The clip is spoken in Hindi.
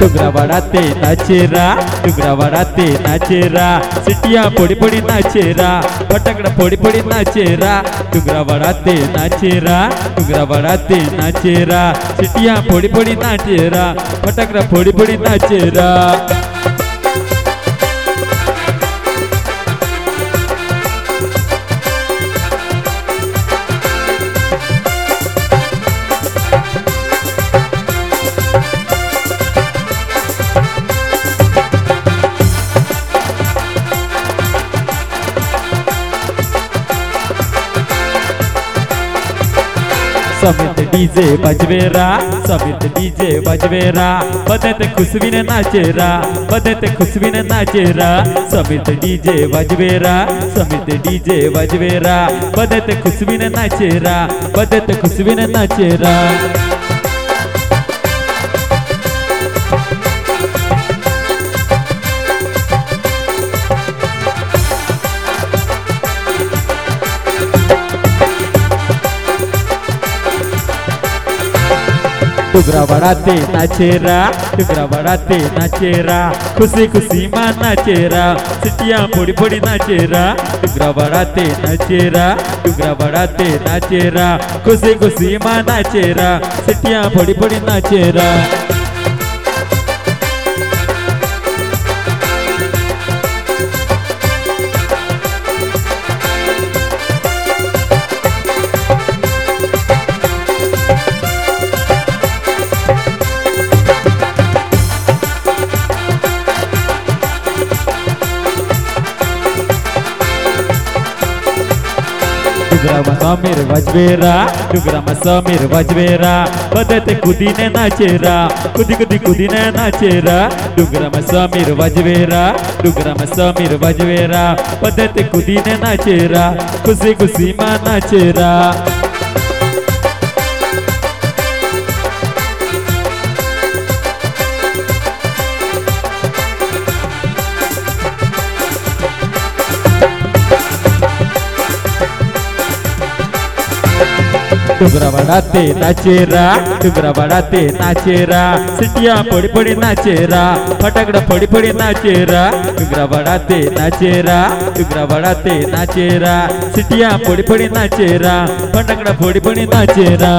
டுக்ரவடாத்தே நச்சேரா டுக்ரவடாத்தே நச்சேரா சிட்டியா பொடி பொடி நச்சேரா பட்டக்கட பொடி பொடி நச்சேரா டுக்ரவடாத்தே நச்சேரா டுக்ரவடாத்தே நச்சேரா சிட்டியா பொடி பொடி நச்சேரா பட்டக்கட பொடி பொடி நச்சேரா समित डीजे बजवेरा समित डीजे बजवेरा बदत खुशबीन नाचेरा बदत खुशबीन नाचेरा समित डीजे बजवेरा समित डीजे बजवेरा बदत खुशबीन नाचेरा बदत खुशबीन नाचेरा टुकरा बढ़ाते नाचेरा टुकरा बढ़ाते नाचेरा खुशी खुशी माँ नाचेरा सिटिया बड़ा फोड़ी नाचेरा टुकड़ा बढ़ाते नाचेरा टुकरा बढ़ाते नाचेरा खुशी खुशी माँ नाचेरा सिटिया बड़ी पड़ी नाचेरा डुगरामा समीर वजवेरा डुगरामा समीर वजवेरा बदते कुदीने नाचेरा, कुदी कुदी कुदीने नाचेरा डुगरामा समीर वजवेरा डुगरामा समीर वजवेरा बदते कुदीने नाचेरा, खुशी खुशी मा नाचेरा। डुगरा बड़ाते नाचेरा डुगरा बड़ाते नाचेरा सिटिया पड़ी पड़ी नाचेरा फटाकड़ा पड़ी पड़ी नाचेरा डुगरा बड़ाते नाचेरा डुगरा बड़ाते नाचेरा सिटिया पड़ी पड़ी नाचेरा फटाकड़ा पड़ी पड़ी नाचेरा